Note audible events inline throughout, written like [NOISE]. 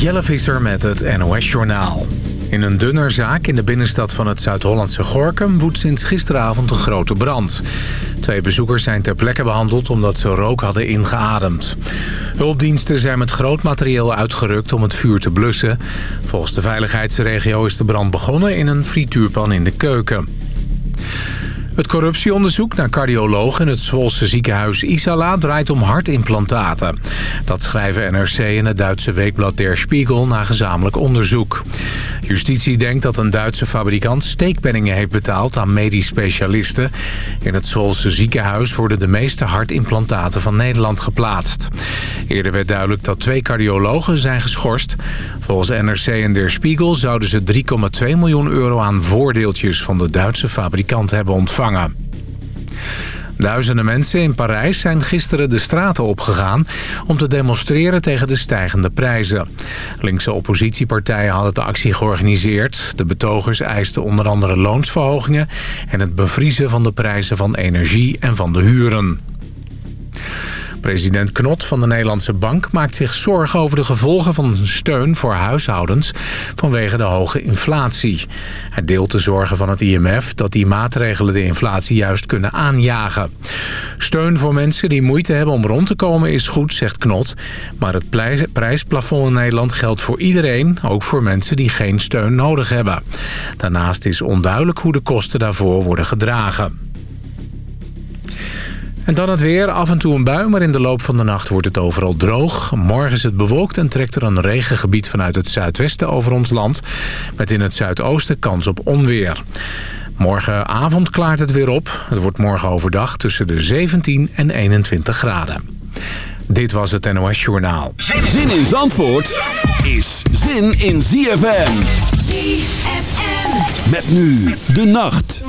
Jelle Visser met het NOS-journaal. In een dunnerzaak in de binnenstad van het Zuid-Hollandse Gorkum... woedt sinds gisteravond een grote brand. Twee bezoekers zijn ter plekke behandeld omdat ze rook hadden ingeademd. Hulpdiensten zijn met groot materieel uitgerukt om het vuur te blussen. Volgens de veiligheidsregio is de brand begonnen in een frituurpan in de keuken. Het corruptieonderzoek naar cardiologen in het Zwolse ziekenhuis Isala draait om hartimplantaten. Dat schrijven NRC en het Duitse weekblad Der Spiegel na gezamenlijk onderzoek. Justitie denkt dat een Duitse fabrikant steekpenningen heeft betaald aan medisch specialisten. In het Zwolse ziekenhuis worden de meeste hartimplantaten van Nederland geplaatst. Eerder werd duidelijk dat twee cardiologen zijn geschorst. Volgens NRC en Der Spiegel zouden ze 3,2 miljoen euro aan voordeeltjes van de Duitse fabrikant hebben ontvangen. Duizenden mensen in Parijs zijn gisteren de straten opgegaan... om te demonstreren tegen de stijgende prijzen. Linkse oppositiepartijen hadden de actie georganiseerd. De betogers eisten onder andere loonsverhogingen... en het bevriezen van de prijzen van energie en van de huren. President Knot van de Nederlandse Bank maakt zich zorgen over de gevolgen van steun voor huishoudens vanwege de hoge inflatie. Hij deelt de zorgen van het IMF dat die maatregelen de inflatie juist kunnen aanjagen. Steun voor mensen die moeite hebben om rond te komen is goed, zegt Knot. Maar het prijsplafond in Nederland geldt voor iedereen, ook voor mensen die geen steun nodig hebben. Daarnaast is onduidelijk hoe de kosten daarvoor worden gedragen. En dan het weer. Af en toe een bui, maar in de loop van de nacht wordt het overal droog. Morgen is het bewolkt en trekt er een regengebied vanuit het zuidwesten over ons land. Met in het zuidoosten kans op onweer. Morgenavond klaart het weer op. Het wordt morgen overdag tussen de 17 en 21 graden. Dit was het NOS Journaal. Zin in Zandvoort is zin in ZFM. ZFM. Met nu de nacht.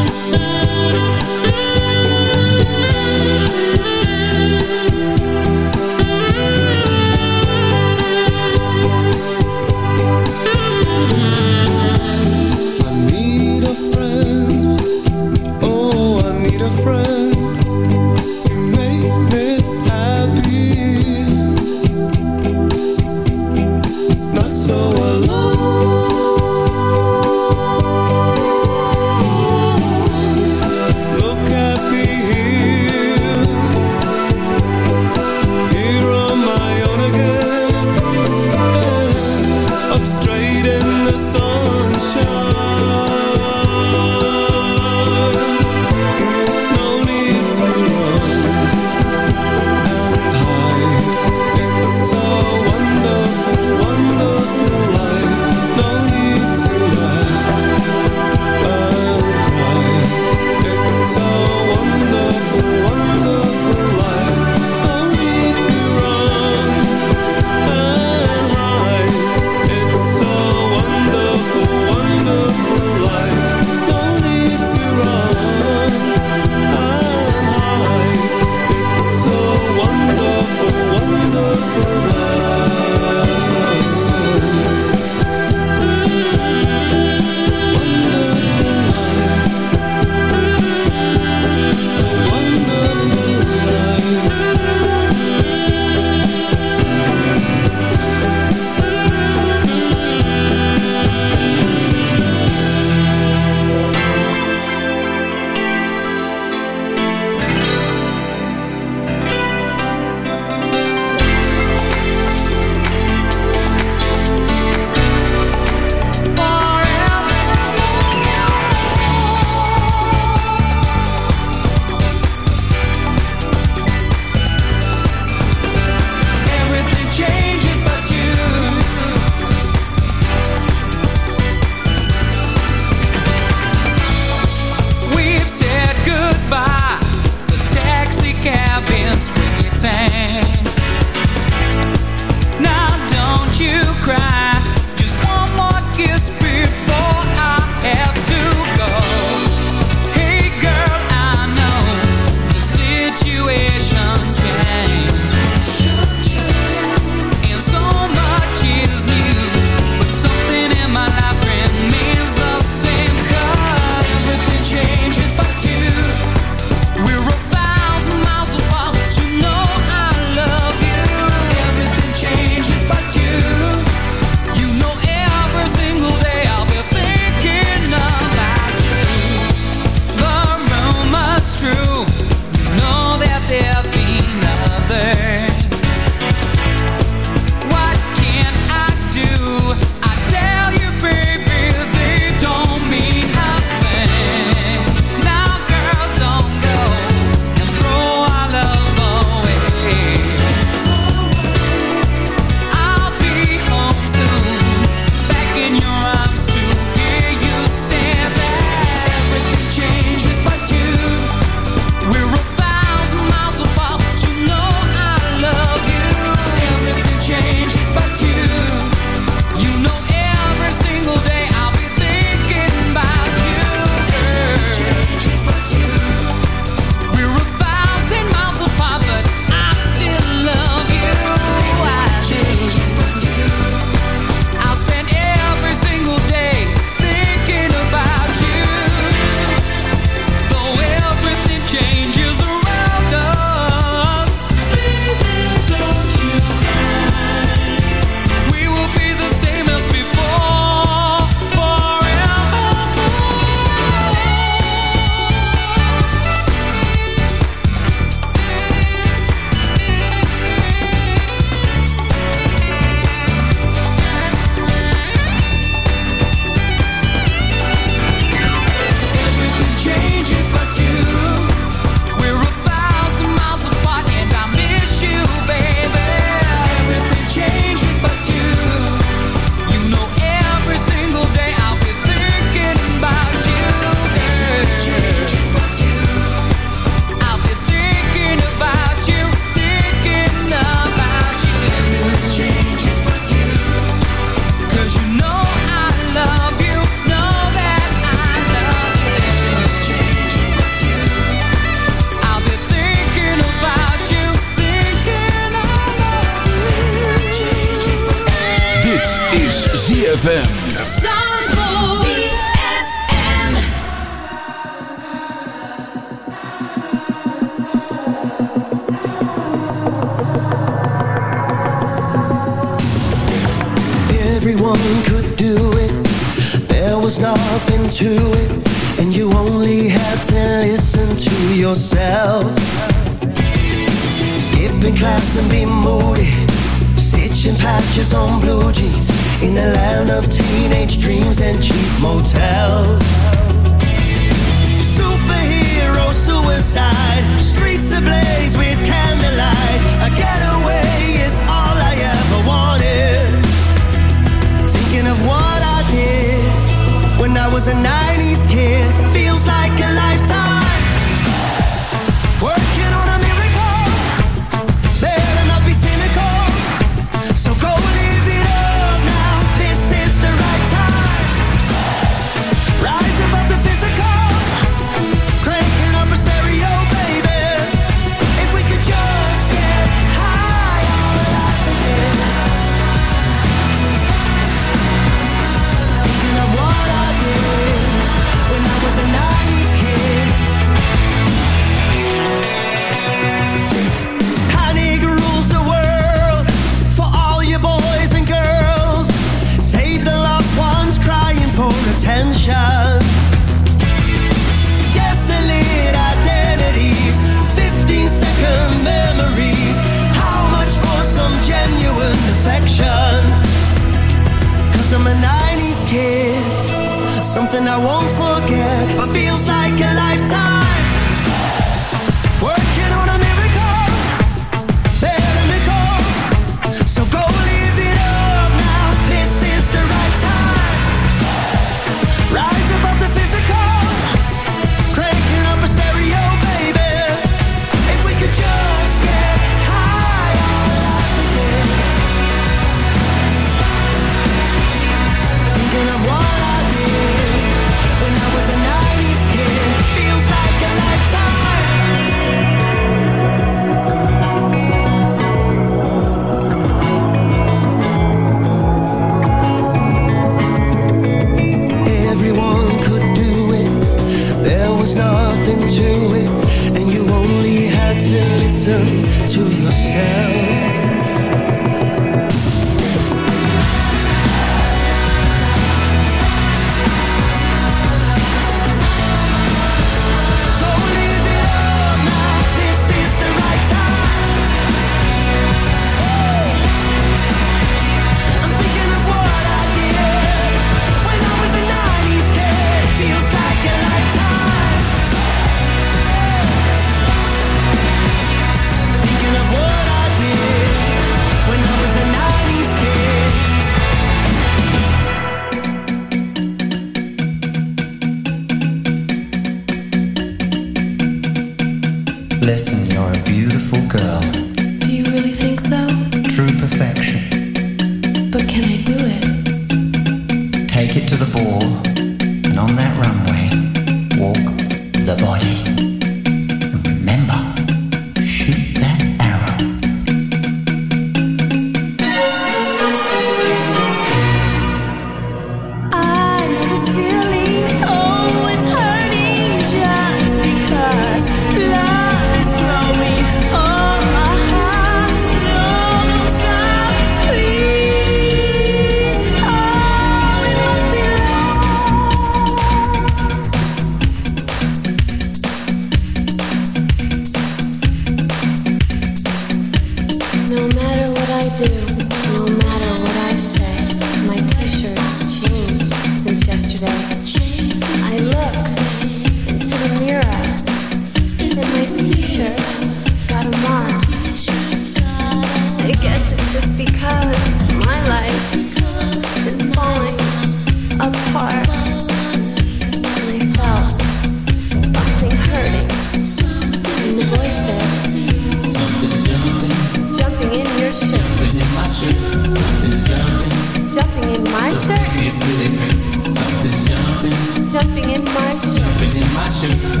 jumping, jumping in my shirt, jumping in my shirt.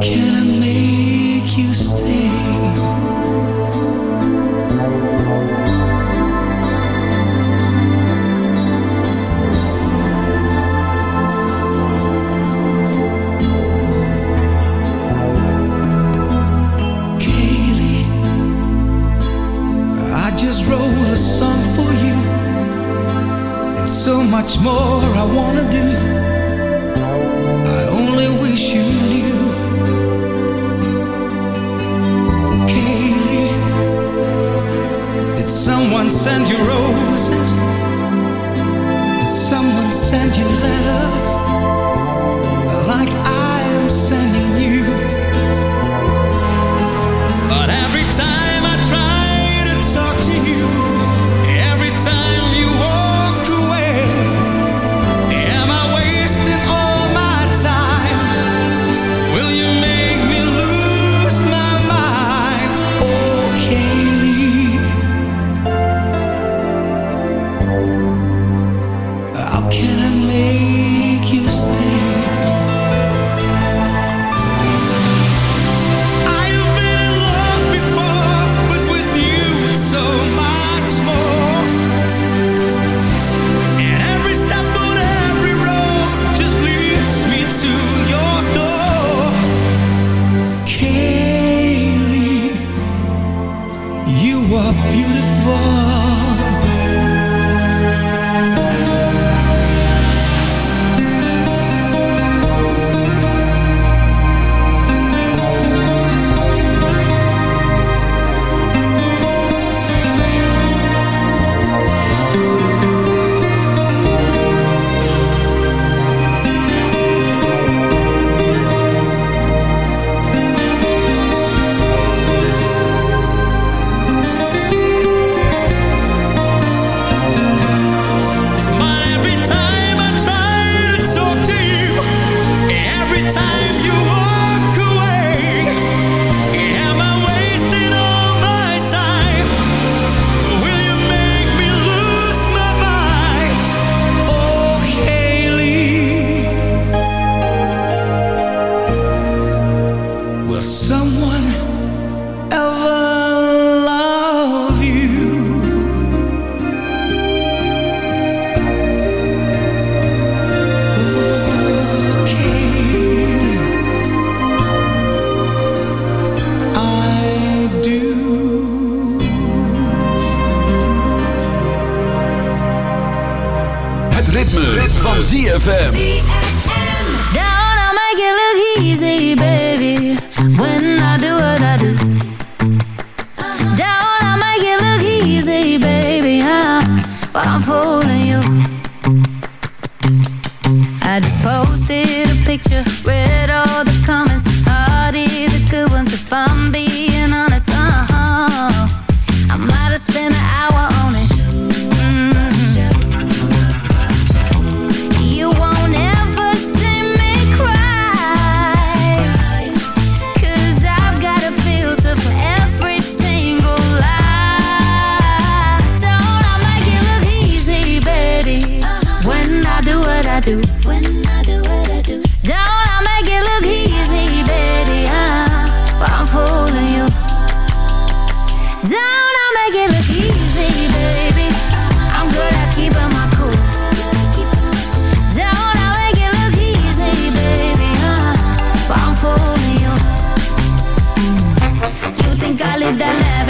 Can I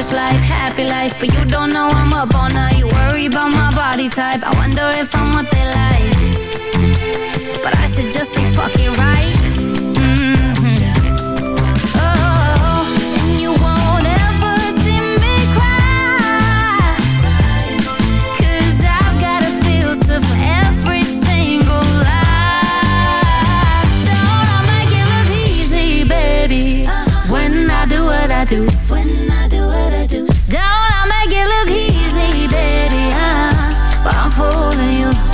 fast life, happy life, but you don't know I'm up all night. You worry about my body type, I wonder if I'm what they like. But I should just say fuck it, right? Mm-hmm. Oh, and you won't ever see me I've got a filter for every single lie. Don't I make it look easy, baby? Uh-huh. When I do what I do. When I fooling you.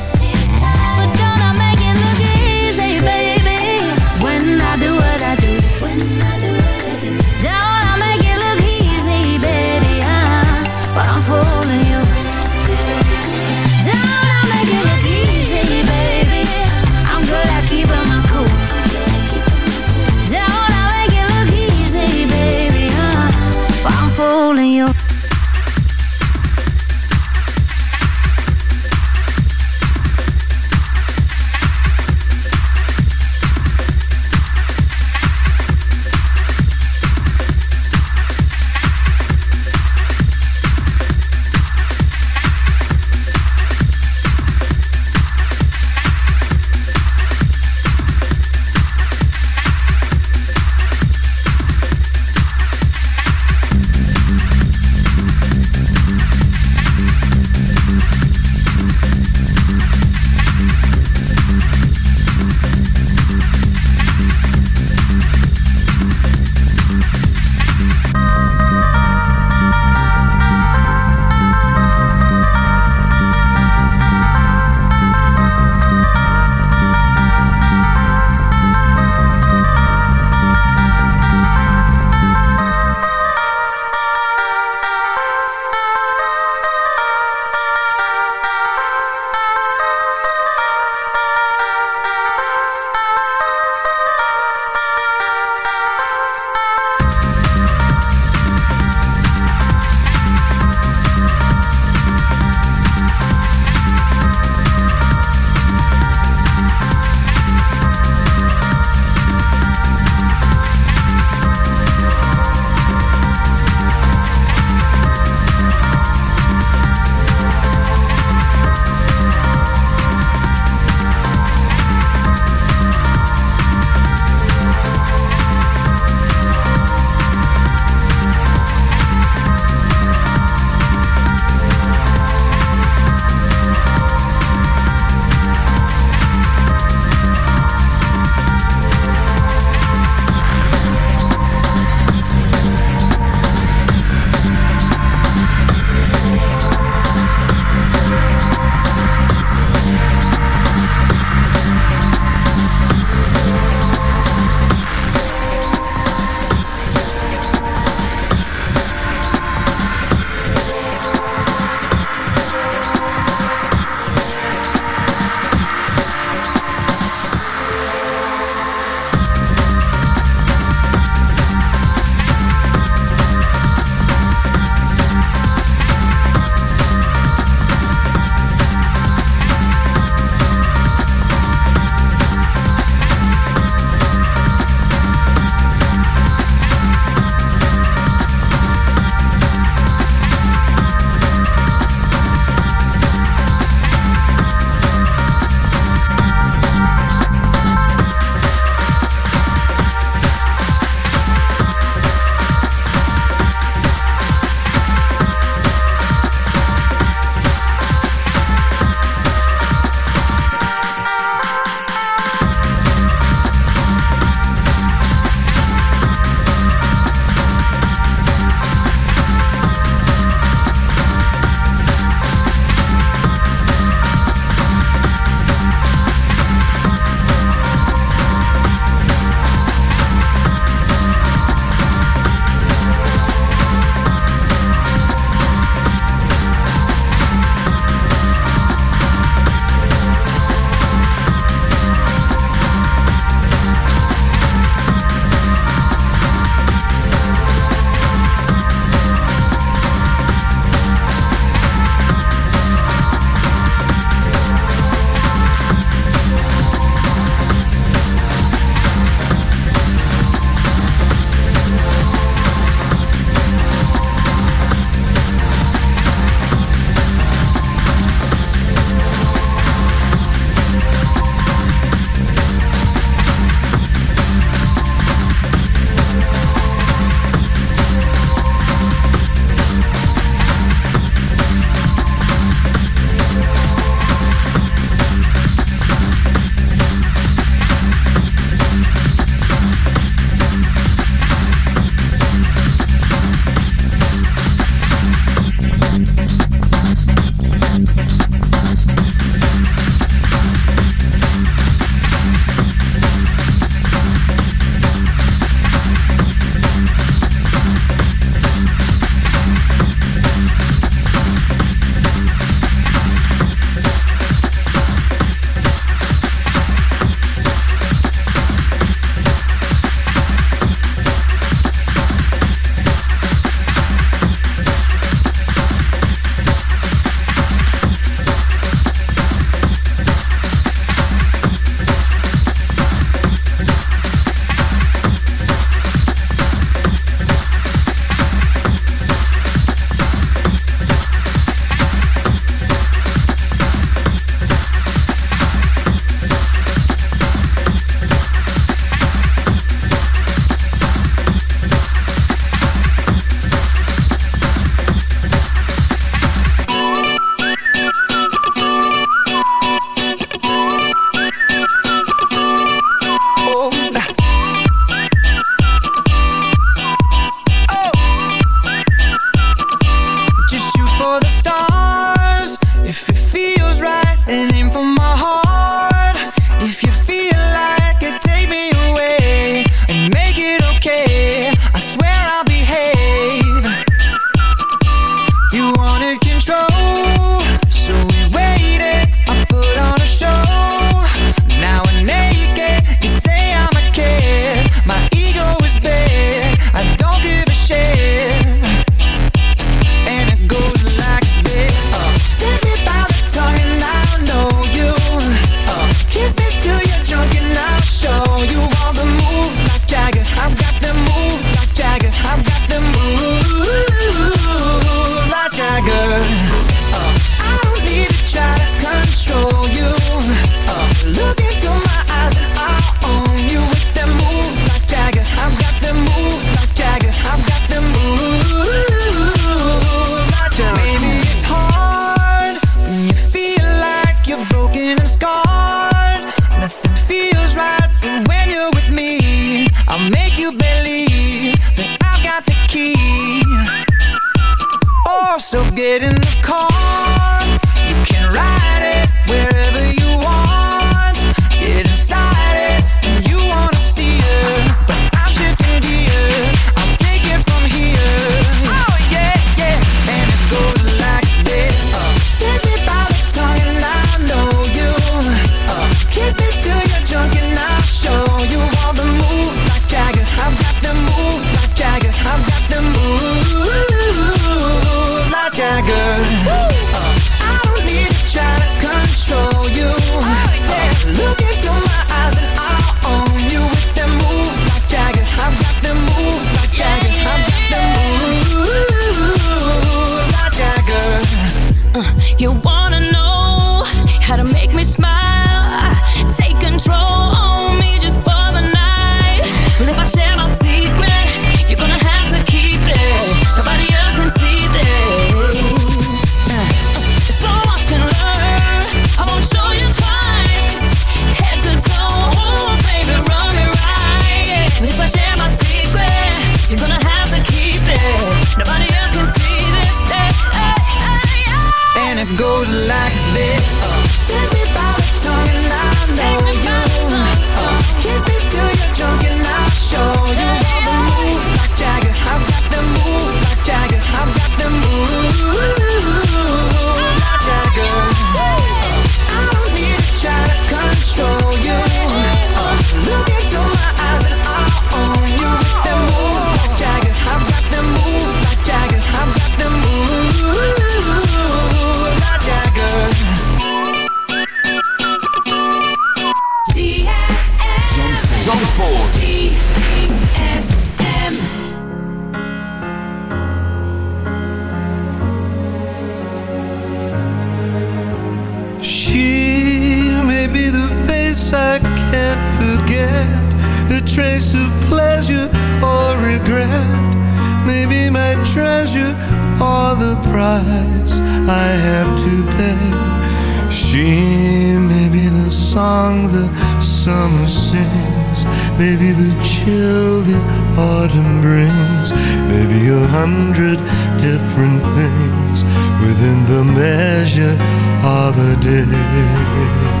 a hundred different things within the measure of a day.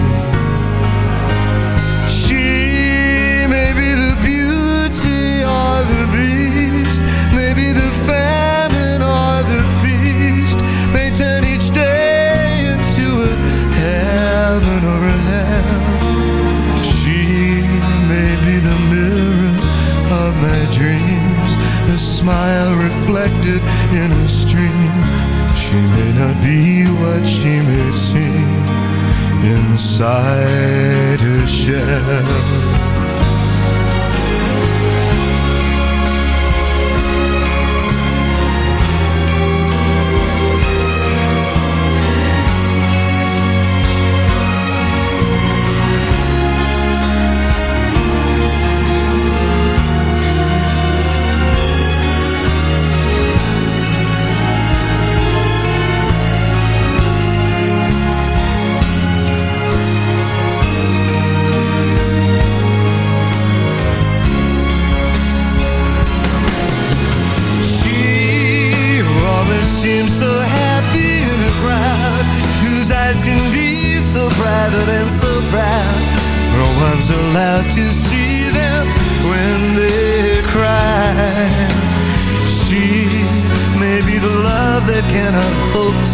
be what she may seem inside her shell.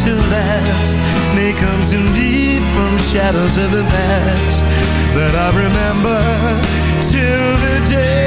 to last may come soon deep from shadows of the past that I remember till the day.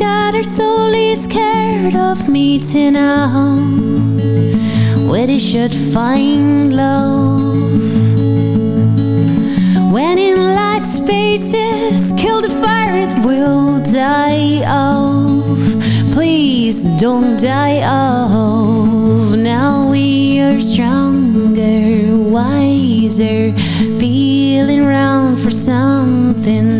God are solely scared of meeting out Where they should find love. When in light spaces kill the fire it will die off. Please don't die off. Now we are stronger, wiser Feeling round for something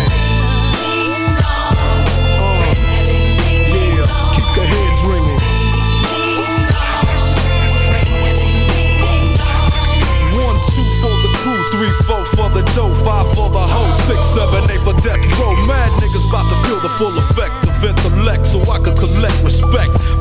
Three, four for the dough, five for the hoe, six, seven, eight for death row. Mad niggas about to feel the full effect of intellect, so I could collect respect.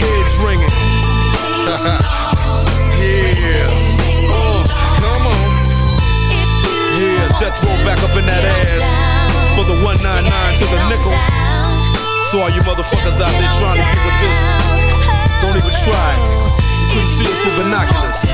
your heads ringing. [LAUGHS] yeah. Oh, come on. Yeah, Death Row back up in that ass. For the 199 to the nickel. So all you motherfuckers out there trying to get with this, don't even try. You couldn't see us with binoculars.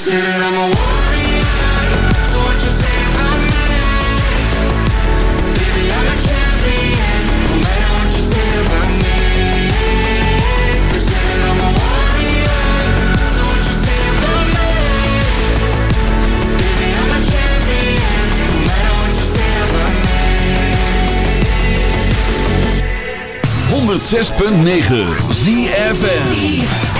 Say that 106.9 ZFN